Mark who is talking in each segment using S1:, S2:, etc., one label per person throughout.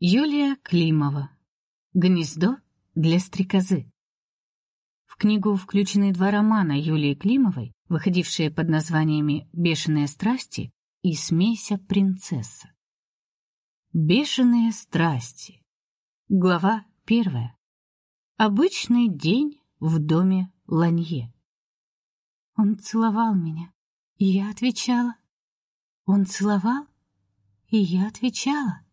S1: Юлия Климова. Гнездо для стрекозы. В книгу включены два романа Юлии Климовой, выходившие под названиями Бешеные страсти и Смейся принцесса. Бешеные страсти. Глава первая. Обычный день в доме Ланье. Он целовал меня, и я отвечала. Он целовал, и я отвечала.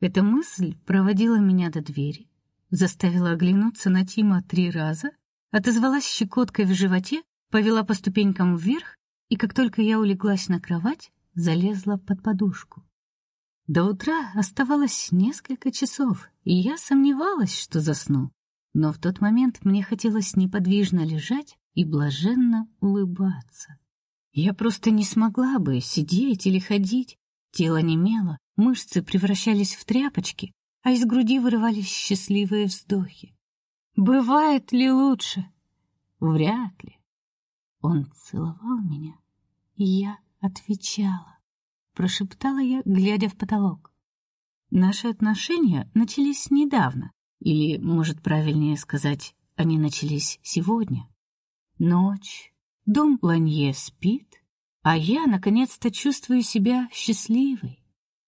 S1: Эта мысль проводила меня до двери, заставила оглянуться на Тима три раза, отозвалась щекоткой в животе, повела по ступенькам вверх, и как только я улеглась на кровать, залезла под подушку. До утра оставалось несколько часов, и я сомневалась, что засну. Но в тот момент мне хотелось неподвижно лежать и блаженно улыбаться. Я просто не смогла бы сидеть или ходить, тело немело, Мышцы превращались в тряпочки, а из груди вырывались счастливые вздохи. Бывает ли лучше? Вряд ли. Он целовал меня, и я отвечала, прошептала я, глядя в потолок. Наши отношения начались недавно, или, может, правильнее сказать, они начались сегодня. Ночь, дом Ланье спит, а я наконец-то чувствую себя счастливой.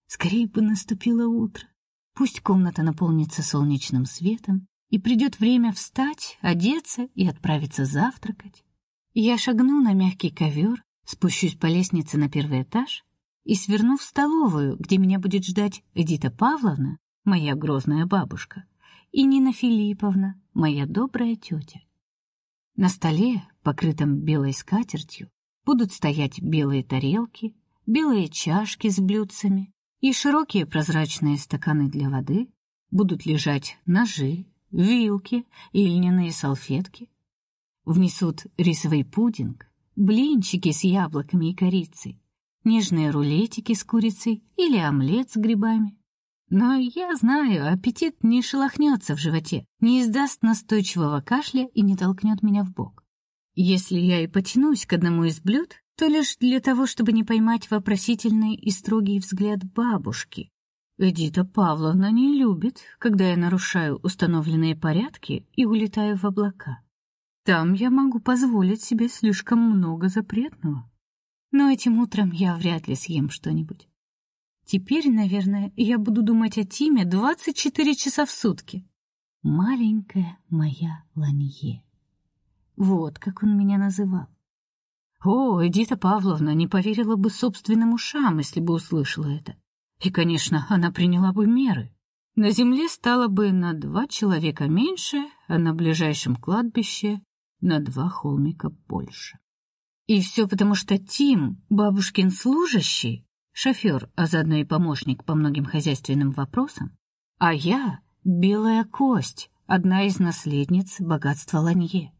S1: Скорее бы наступило утро. Пусть комната наполнится солнечным светом, и придет время встать, одеться и отправиться завтракать. Я шагну на мягкий ковер, спущусь по лестнице на первый этаж и сверну в столовую, где меня будет ждать Эдита Павловна, моя грозная бабушка, и Нина Филипповна, моя добрая тетя. На столе, покрытом белой скатертью, будут стоять белые тарелки, белые чашки с блюдцами, и широкие прозрачные стаканы для воды, будут лежать ножи, вилки и льняные салфетки. Внесут рисовый пудинг, блинчики с яблоками и корицей, нежные рулетики с курицей или омлет с грибами. Но я знаю, аппетит не шелохнется в животе, не издаст настойчивого кашля и не толкнет меня в бок. Если я и потянусь к одному из блюд, то лишь для того, чтобы не поймать вопросительный и строгий взгляд бабушки. Эдита Павловна не любит, когда я нарушаю установленные порядки и улетаю в облака. Там я могу позволить себе слишком много запретного. Но этим утром я вряд ли съем что-нибудь. Теперь, наверное, я буду думать о Тиме 24 часа в сутки. Маленькая моя Ланье. Вот как он меня называл. О, Эдита Павловна не поверила бы собственным ушам, если бы услышала это. И, конечно, она приняла бы меры. На земле стало бы на два человека меньше, а на ближайшем кладбище на два холмика больше. И все потому, что Тим, бабушкин служащий, шофер, а заодно и помощник по многим хозяйственным вопросам, а я белая кость, одна из наследниц богатства Ланье.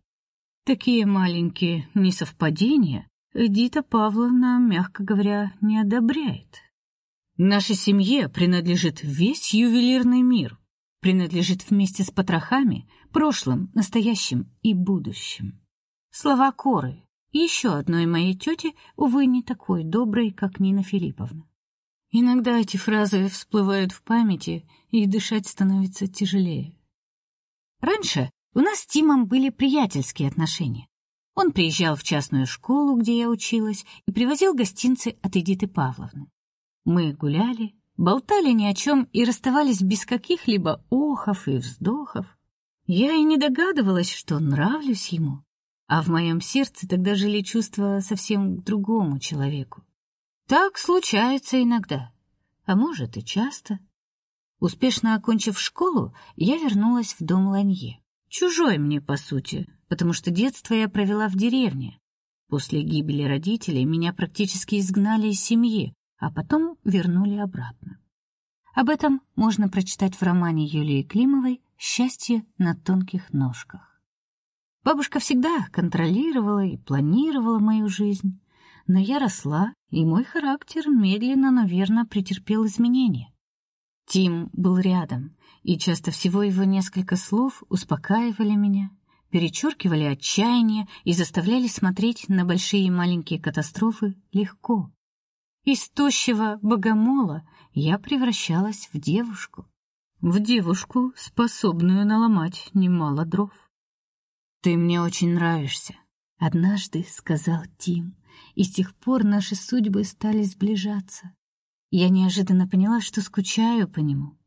S1: Такие маленькие несовпадения Эдита Павловна, мягко говоря, не одобряет. Нашей семье принадлежит весь ювелирный мир, принадлежит вместе с потрохами, прошлым, настоящим и будущим. Слова Коры, еще одной моей тети, увы, не такой доброй, как Нина Филипповна. Иногда эти фразы всплывают в памяти, и дышать становится тяжелее. Раньше у нас с Тимом были приятельские отношения. Он приезжал в частную школу, где я училась, и привозил гостинцы от Эдиты Павловны. Мы гуляли, болтали ни о чем и расставались без каких-либо охов и вздохов. Я и не догадывалась, что нравлюсь ему, а в моем сердце тогда жили чувства совсем к другому человеку. Так случается иногда, а может и часто. Успешно окончив школу, я вернулась в дом Ланье. Чужой мне, по сути, потому что детство я провела в деревне. После гибели родителей меня практически изгнали из семьи, а потом вернули обратно. Об этом можно прочитать в романе Юлии Климовой «Счастье на тонких ножках». Бабушка всегда контролировала и планировала мою жизнь, но я росла, и мой характер медленно, но верно претерпел изменения. Тим был рядом, и часто всего его несколько слов успокаивали меня, перечеркивали отчаяние и заставляли смотреть на большие и маленькие катастрофы легко. Из тощего богомола я превращалась в девушку, в девушку, способную наломать немало дров. Ты мне очень нравишься, однажды сказал Тим, и с тех пор наши судьбы стали сближаться. Я неожиданно поняла, что скучаю по нему.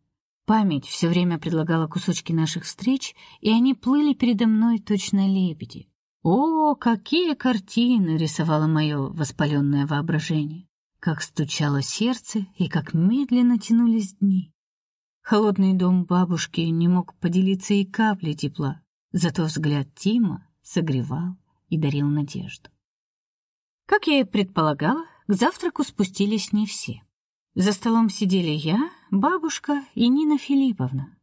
S1: Память все время предлагала кусочки наших встреч, и они плыли передо мной точно лебеди. О, какие картины рисовало мое воспаленное воображение! Как стучало сердце и как медленно тянулись дни. Холодный дом бабушки не мог поделиться и каплей тепла, зато взгляд Тима согревал и дарил надежду. Как я и предполагала, к завтраку спустились не все. За столом сидели я, бабушка и Нина Филипповна.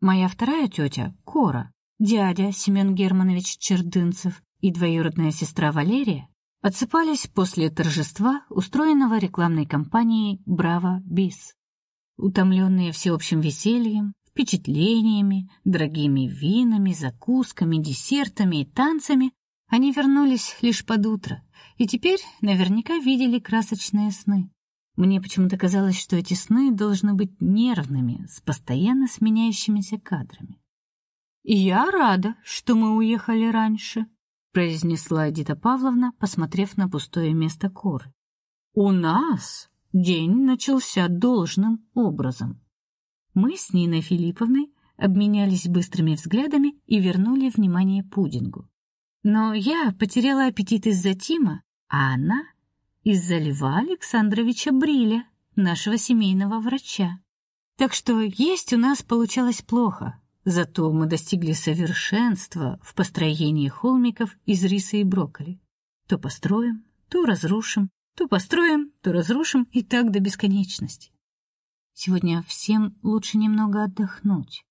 S1: Моя вторая тетя, Кора, дядя Семен Германович Чердынцев и двоюродная сестра Валерия отсыпались после торжества, устроенного рекламной кампанией Браво Бис. Утомленные всеобщим весельем, впечатлениями, дорогими винами, закусками, десертами и танцами, они вернулись лишь под утро и теперь наверняка видели красочные сны. Мне почему-то казалось, что эти сны должны быть нервными, с постоянно сменяющимися кадрами. "Я рада, что мы уехали раньше", произнесла Эдита Павловна, посмотрев на пустое место Коры. "У нас день начался должным образом". Мы с Ниной Филипповной обменялись быстрыми взглядами и вернули внимание пудингу. Но я потеряла аппетит из-за Тима, а она из-за Льва Александровича Бриля, нашего семейного врача. Так что есть у нас получалось плохо. Зато мы достигли совершенства в построении холмиков из риса и брокколи. То построим, то разрушим, то построим, то разрушим и так до бесконечности. Сегодня всем лучше немного отдохнуть,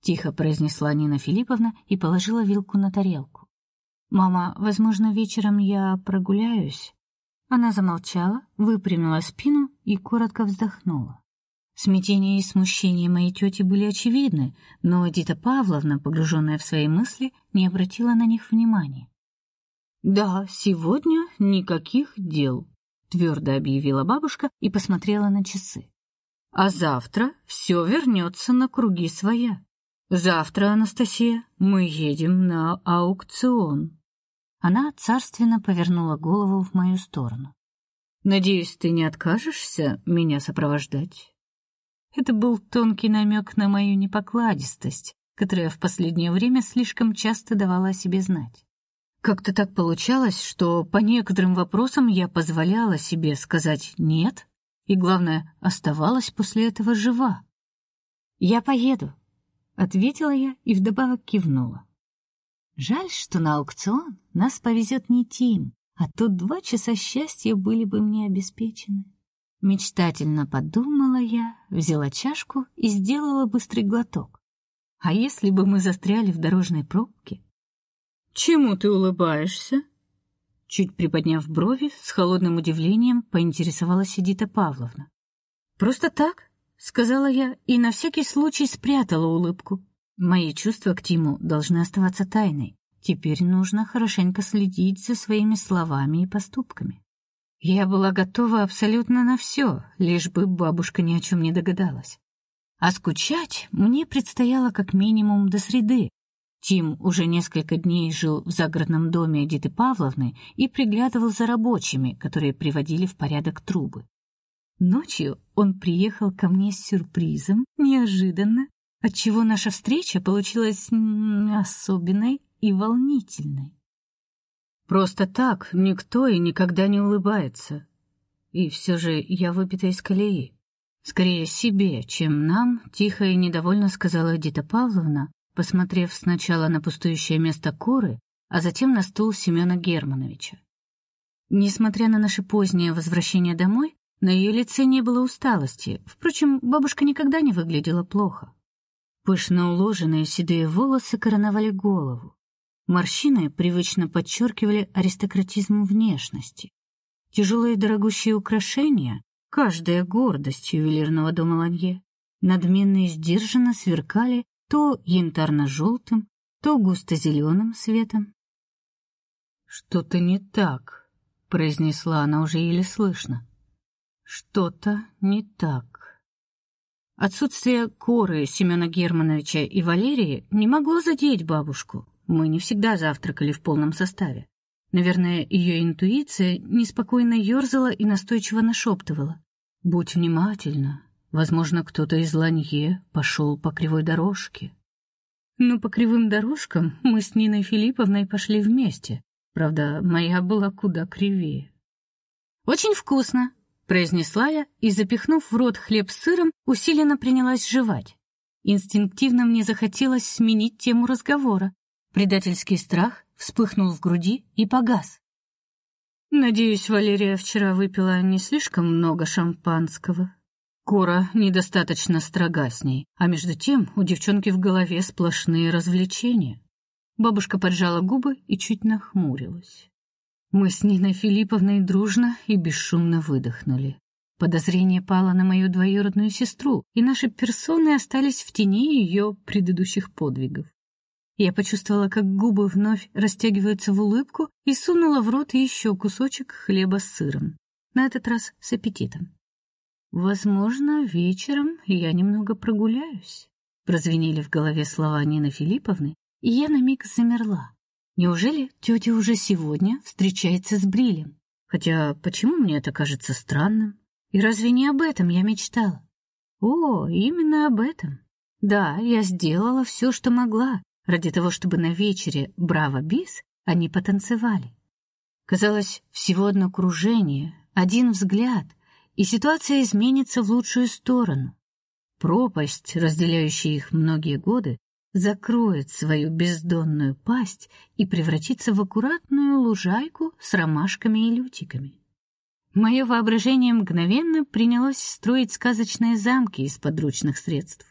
S1: тихо произнесла Нина Филипповна и положила вилку на тарелку. Мама, возможно, вечером я прогуляюсь. Она замолчала, выпрямила спину и коротко вздохнула. Смятение и смущение моей тети были очевидны, но Дита Павловна, погруженная в свои мысли, не обратила на них внимания. "Да, сегодня никаких дел", твердо объявила бабушка и посмотрела на часы. "А завтра все вернется на круги своя. Завтра, Анастасия, мы едем на аукцион". Она царственно повернула голову в мою сторону. Надеюсь, ты не откажешься меня сопровождать. Это был тонкий намек на мою непокладистость, которая в последнее время слишком часто давала о себе знать. Как-то так получалось, что по некоторым вопросам я позволяла себе сказать нет, и главное, оставалась после этого жива. Я поеду, ответила я и вдобавок кивнула. Жаль, что на аукцион нас повезет не Тим, а то два часа счастья были бы мне обеспечены. Мечтательно подумала я, взяла чашку и сделала быстрый глоток. А если бы мы застряли в дорожной пробке? Чему ты улыбаешься? Чуть приподняв брови, с холодным удивлением поинтересовалась Эдита Павловна. Просто так, сказала я и на всякий случай спрятала улыбку. Мои чувства к Тиму должны оставаться тайной. Теперь нужно хорошенько следить за своими словами и поступками. Я была готова абсолютно на все, лишь бы бабушка ни о чем не догадалась. А скучать мне предстояло как минимум до среды. Тим уже несколько дней жил в загородном доме Эдиты Павловны и приглядывал за рабочими, которые приводили в порядок трубы. Ночью он приехал ко мне с сюрпризом, неожиданно, отчего наша встреча получилась особенной и волнительной. Просто так никто и никогда не улыбается. И все же я выпита из колеи. Скорее себе, чем нам, тихо и недовольно сказала Дита Павловна, посмотрев сначала на пустующее место Коры, а затем на стул Семена Германовича. Несмотря на наше позднее возвращение домой, на ее лице не было усталости. Впрочем, бабушка никогда не выглядела плохо. Пышно уложенные седые волосы короновали голову. Морщины привычно подчеркивали аристократизм внешности. Тяжелые дорогущие украшения, каждая гордость ювелирного дома Ланье, надменно и сдержанно сверкали то янтарно желтым то густо зеленым светом. Что-то не так, произнесла она уже еле слышно. Что-то не так. Отсутствие Коры, Семена Германовича и Валерии не могло задеть бабушку. Мы не всегда завтракали в полном составе. Наверное, ее интуиция неспокойно ерзала и настойчиво нашептывала: "Будь внимательна. Возможно, кто-то из Ланье пошел по кривой дорожке". Ну, по кривым дорожкам мы с Ниной Филипповной пошли вместе. Правда, моя была куда кривее. Очень вкусно, произнесла я и, запихнув в рот хлеб с сыром, усиленно принялась жевать. Инстинктивно мне захотелось сменить тему разговора. Предательский страх вспыхнул в груди и погас. Надеюсь, Валерия вчера выпила не слишком много шампанского. Кора недостаточно строга с ней, а между тем у девчонки в голове сплошные развлечения. Бабушка поджала губы и чуть нахмурилась. Мы с Ниной Филипповной дружно и бесшумно выдохнули. Подозрение пало на мою двоюродную сестру, и наши персоны остались в тени ее предыдущих подвигов. Я почувствовала, как губы вновь растягиваются в улыбку и сунула в рот еще кусочек хлеба с сыром, на этот раз с аппетитом. Возможно, вечером я немного прогуляюсь. Прозвенели в голове слова Нины Филипповны, и я на миг замерла. Неужели тетя уже сегодня встречается с Брилем? Хотя почему мне это кажется странным? И разве не об этом я мечтала? О, именно об этом. Да, я сделала все, что могла, ради того, чтобы на вечере Браво Бис они потанцевали. Казалось, всего одно кружение, один взгляд, и ситуация изменится в лучшую сторону. Пропасть, разделяющая их многие годы, закроет свою бездонную пасть и превратится в аккуратную лужайку с ромашками и лютиками. Мое воображение мгновенно принялось строить сказочные замки из подручных средств.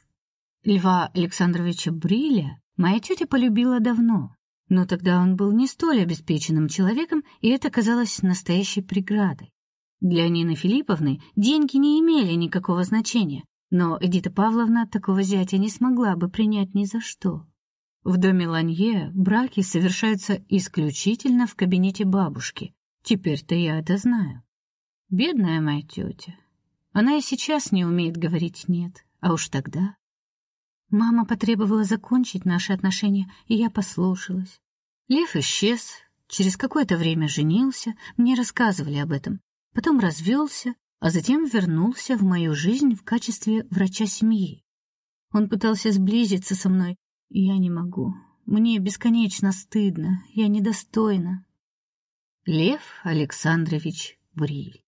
S1: Льва Александровича Бриля моя тетя полюбила давно, но тогда он был не столь обеспеченным человеком, и это казалось настоящей преградой. Для Нины Филипповны деньги не имели никакого значения, но Эдита Павловна такого зятя не смогла бы принять ни за что. В доме Ланье браки совершаются исключительно в кабинете бабушки. Теперь-то я это знаю. Бедная моя тетя. Она и сейчас не умеет говорить нет, а уж тогда. Мама потребовала закончить наши отношения, и я послушалась. Лев исчез, через какое-то время женился, мне рассказывали об этом. Потом развелся, а затем вернулся в мою жизнь в качестве врача семьи. Он пытался сблизиться со мной, и я не могу. Мне бесконечно стыдно, я недостойна. Лев Александрович Бриль.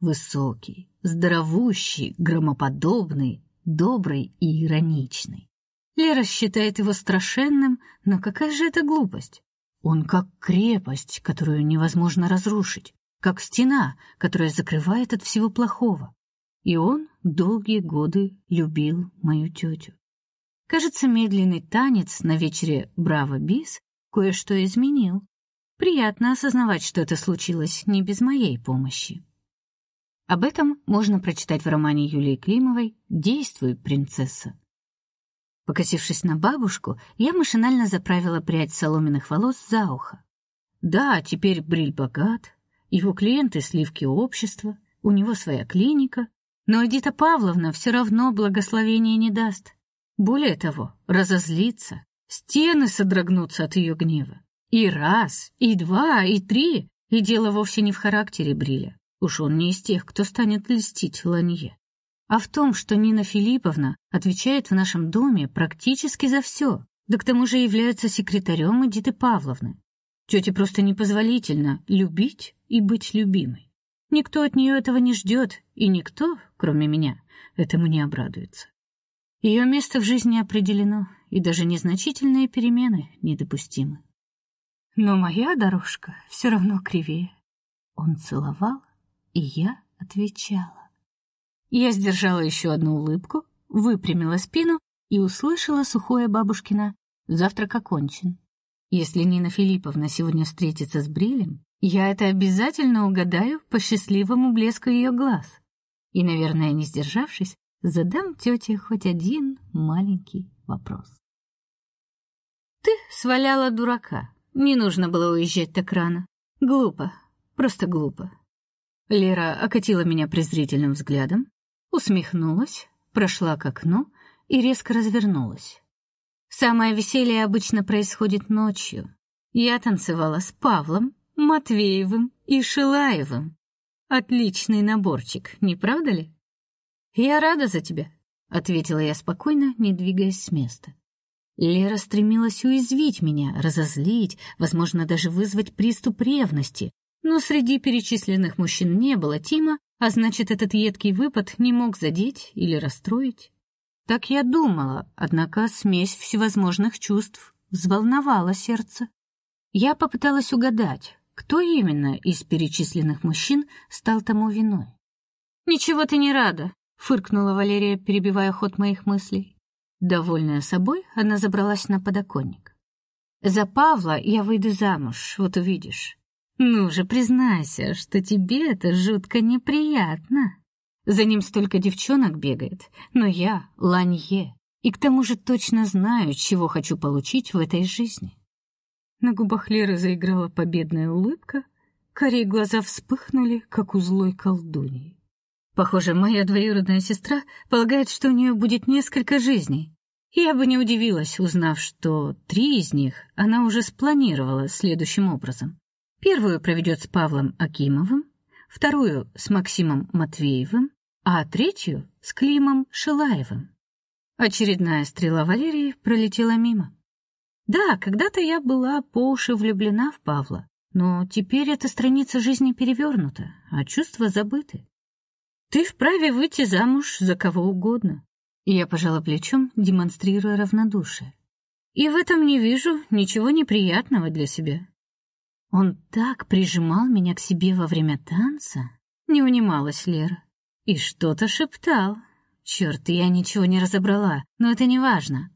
S1: Высокий, здоровущий, громоподобный, добрый и ироничный. Лера считает его страшенным, но какая же это глупость? Он как крепость, которую невозможно разрушить как стена, которая закрывает от всего плохого. И он долгие годы любил мою тетю. Кажется, медленный танец на вечере Браво Бис кое-что изменил. Приятно осознавать, что это случилось не без моей помощи. Об этом можно прочитать в романе Юлии Климовой Действуй, принцесса. Покосившись на бабушку, я машинально заправила прядь соломенных волос за ухо. Да, теперь Бриль богат, его клиенты сливки общества, у него своя клиника, но Эдита Павловна все равно благословения не даст. Более того, разозлится, стены содрогнутся от ее гнева. И раз, и два, и три, и дело вовсе не в характере Бриля. Уж он не из тех, кто станет льстить Ланье, а в том, что Нина Филипповна отвечает в нашем доме практически за все, да к тому же является секретарем Эдиты Павловны. Тете просто непозволительно любить и быть любимой. Никто от нее этого не ждет, и никто, кроме меня, этому не обрадуется. Ее место в жизни определено, и даже незначительные перемены недопустимы. Но моя дорожка все равно кривее. Он целовал, и я отвечала. Я сдержала еще одну улыбку, выпрямила спину и услышала сухое бабушкино: "Завтрак окончен". Если Нина Филипповна сегодня встретится с Брилем, я это обязательно угадаю по счастливому блеску ее глаз. И, наверное, не сдержавшись, задам тете хоть один маленький вопрос. Ты сваляла дурака. Не нужно было уезжать так рано. Глупо, просто глупо. Лера окатила меня презрительным взглядом, усмехнулась, прошла к окну и резко развернулась. Самое веселье обычно происходит ночью. Я танцевала с Павлом, Матвеевым и Шилаевым. Отличный наборчик, не правда ли? Я рада за тебя, ответила я спокойно, не двигаясь с места. Лера стремилась уязвить меня, разозлить, возможно, даже вызвать приступ ревности, но среди перечисленных мужчин не было Тима, а значит, этот едкий выпад не мог задеть или расстроить. Так я думала, однако смесь всевозможных чувств взволновала сердце. Я попыталась угадать, кто именно из перечисленных мужчин стал тому виной. Ничего ты не рада, фыркнула Валерия, перебивая ход моих мыслей. Довольная собой, она забралась на подоконник. За Павла я выйду замуж, вот увидишь. Ну же, признайся, что тебе это жутко неприятно. За ним столько девчонок бегает, но я Ланье, и к тому же точно знаю, чего хочу получить в этой жизни. На губах Леры заиграла победная улыбка, карие глаза вспыхнули, как у злой колдуньи. Похоже, моя двоюродная сестра полагает, что у нее будет несколько жизней. Я бы не удивилась, узнав, что три из них она уже спланировала следующим образом. Первую проведет с Павлом Акимовым, вторую с Максимом Матвеевым, а третью с Климом Шилаевым. Очередная стрела Валерии пролетела мимо. Да, когда-то я была по уши влюблена в Павла, но теперь эта страница жизни перевернута, а чувства забыты. Ты вправе выйти замуж за кого угодно. Я пожала плечом, демонстрируя равнодушие. И в этом не вижу ничего неприятного для себя. Он так прижимал меня к себе во время танца, не унималась Лера, и что-то шептал. Черт, я ничего не разобрала, но это не важно.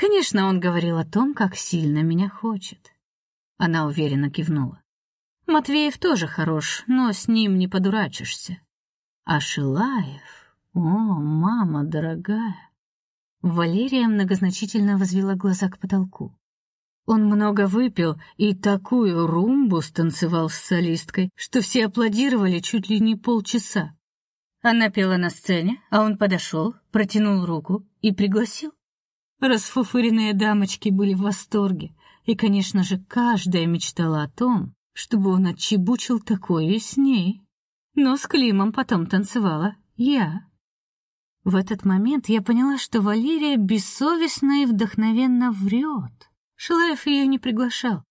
S1: Конечно, он говорил о том, как сильно меня хочет. Она уверенно кивнула. Матвеев тоже хорош, но с ним не подурачишься. А Шилаев, о, мама дорогая. Валерия многозначительно возвела глаза к потолку. Он много выпил и такую румбу станцевал с солисткой, что все аплодировали чуть ли не полчаса. Она пела на сцене, а он подошел, протянул руку и пригласил. Расфуфыренные дамочки были в восторге, и, конечно же, каждая мечтала о том, чтобы он отчебучил такое с ней. Но с Климом потом танцевала я. В этот момент я поняла, что Валерия бессовестно и вдохновенно врет. Шилаев ее не приглашал.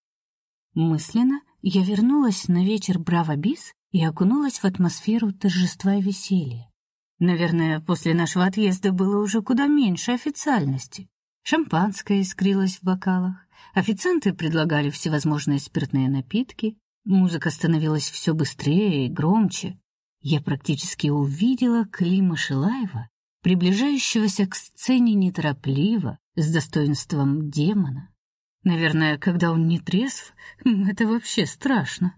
S1: Мысленно я вернулась на вечер Браво Бис и окунулась в атмосферу торжества и веселья. Наверное, после нашего отъезда было уже куда меньше официальности. Шампанское искрилось в бокалах, официанты предлагали всевозможные спиртные напитки, музыка становилась все быстрее и громче. Я практически увидела Клима Шилаева, приближающегося к сцене неторопливо, с достоинством демона. Наверное, когда он не трезв, это вообще страшно.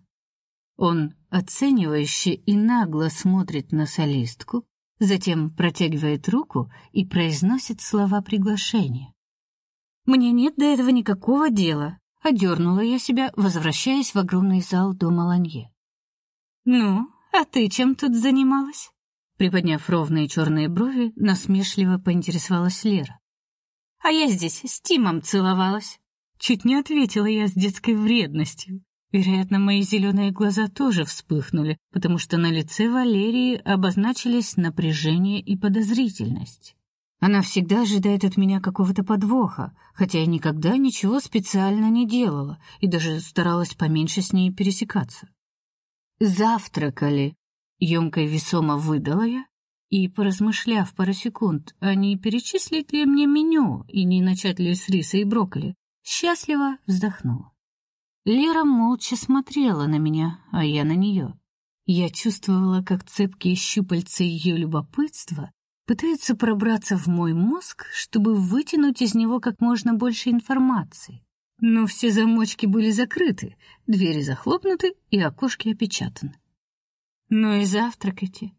S1: Он оценивающе и нагло смотрит на солистку, затем протягивает руку и произносит слова приглашения. Мне нет до этого никакого дела, одернула я себя, возвращаясь в огромный зал дома Ланье. Ну, а ты чем тут занималась? Приподняв ровные черные брови, насмешливо поинтересовалась Лера. А я здесь с Тимом целовалась. Чуть не ответила я с детской вредностью. Вероятно, мои зеленые глаза тоже вспыхнули, потому что на лице Валерии обозначились напряжение и подозрительность. Она всегда ожидает от меня какого-то подвоха, хотя я никогда ничего специально не делала и даже старалась поменьше с ней пересекаться. Завтракали, ёмко и весомо выдала я, и, поразмышляв пару секунд, а не перечислить ли мне меню и не начать ли с риса и брокколи, счастливо вздохнула. Лера молча смотрела на меня, а я на нее. Я чувствовала, как цепкие щупальца ее любопытства пытаются пробраться в мой мозг, чтобы вытянуть из него как можно больше информации. Но все замочки были закрыты, двери захлопнуты и окошки опечатаны. Ну и завтракайте.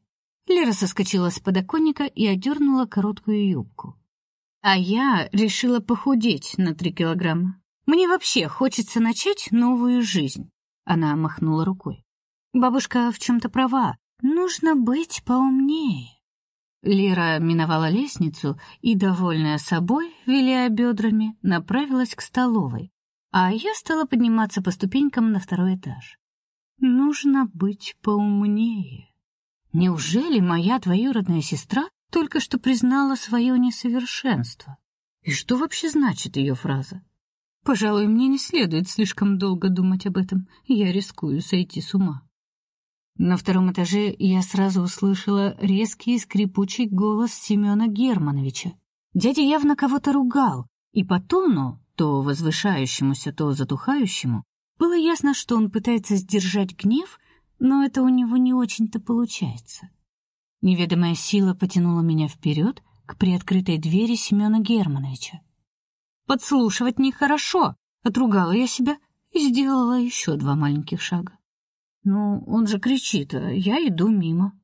S1: Лера соскочила с подоконника и одернула короткую юбку. А я решила похудеть на три килограмма. Мне вообще хочется начать новую жизнь. Она махнула рукой. Бабушка в чем то права. Нужно быть поумнее. Лера миновала лестницу и, довольная собой, виляя бедрами, направилась к столовой, а я стала подниматься по ступенькам на второй этаж. Нужно быть поумнее. Неужели моя двоюродная сестра только что признала свое несовершенство? И что вообще значит ее фраза? Пожалуй, мне не следует слишком долго думать об этом, я рискую сойти с ума. На втором этаже я сразу услышала резкий скрипучий голос Семена Германовича. Дядя явно кого-то ругал, и по тону, то возвышающемуся, то затухающему, было ясно, что он пытается сдержать гнев, но это у него не очень-то получается. Неведомая сила потянула меня вперед к приоткрытой двери Семена Германовича. Подслушивать нехорошо, отругала я себя и сделала еще два маленьких шага. Ну, он же кричит, а я иду мимо.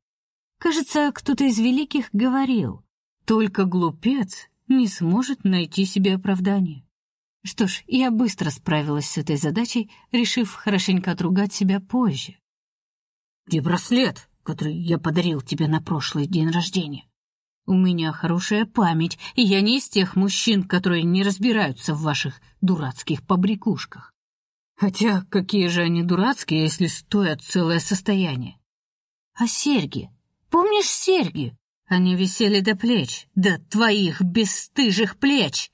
S1: Кажется, кто-то из великих говорил: только глупец не сможет найти себе оправдание. Что ж, я быстро справилась с этой задачей, решив хорошенько отругать себя позже. Где браслет, который я подарил тебе на прошлый день рождения? У меня хорошая память, и я не из тех мужчин, которые не разбираются в ваших дурацких побрякушках. Хотя какие же они дурацкие, если стоят целое состояние. А серьги? Помнишь серьги? Они висели до плеч, до твоих бесстыжих плеч.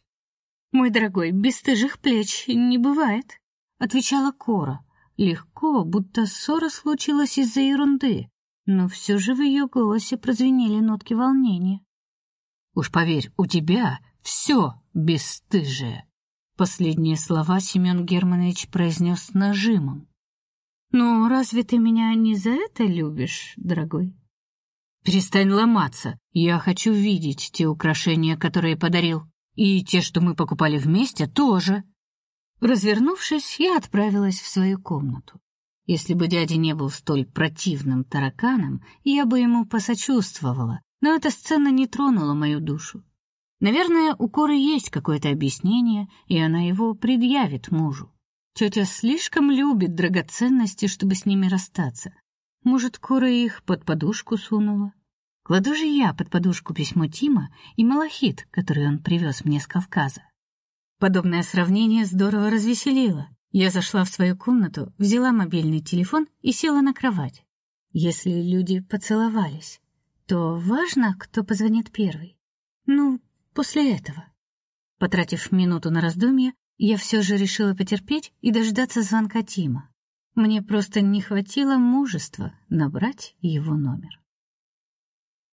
S1: Мой дорогой, бесстыжих плеч не бывает, отвечала Кора, легко, будто ссора случилась из-за ерунды, но все же в ее голосе прозвенели нотки волнения. Уж поверь, у тебя все бесстыжее. Последние слова Семен Германович произнес с нажимом. Ну, разве ты меня не за это любишь, дорогой? Перестань ломаться. Я хочу видеть те украшения, которые подарил, и те, что мы покупали вместе, тоже. Развернувшись, я отправилась в свою комнату. Если бы дядя не был столь противным тараканом, я бы ему посочувствовала, но эта сцена не тронула мою душу. Наверное, у Коры есть какое-то объяснение, и она его предъявит мужу. Тетя слишком любит драгоценности, чтобы с ними расстаться. Может, Кора их под подушку сунула? Кладу же я под подушку письмо Тима и малахит, который он привез мне с Кавказа. Подобное сравнение здорово развеселило. Я зашла в свою комнату, взяла мобильный телефон и села на кровать. Если люди поцеловались, то важно, кто позвонит первый. Ну, после этого. Потратив минуту на раздумье, я все же решила потерпеть и дождаться звонка Тима. Мне просто не хватило мужества набрать его номер.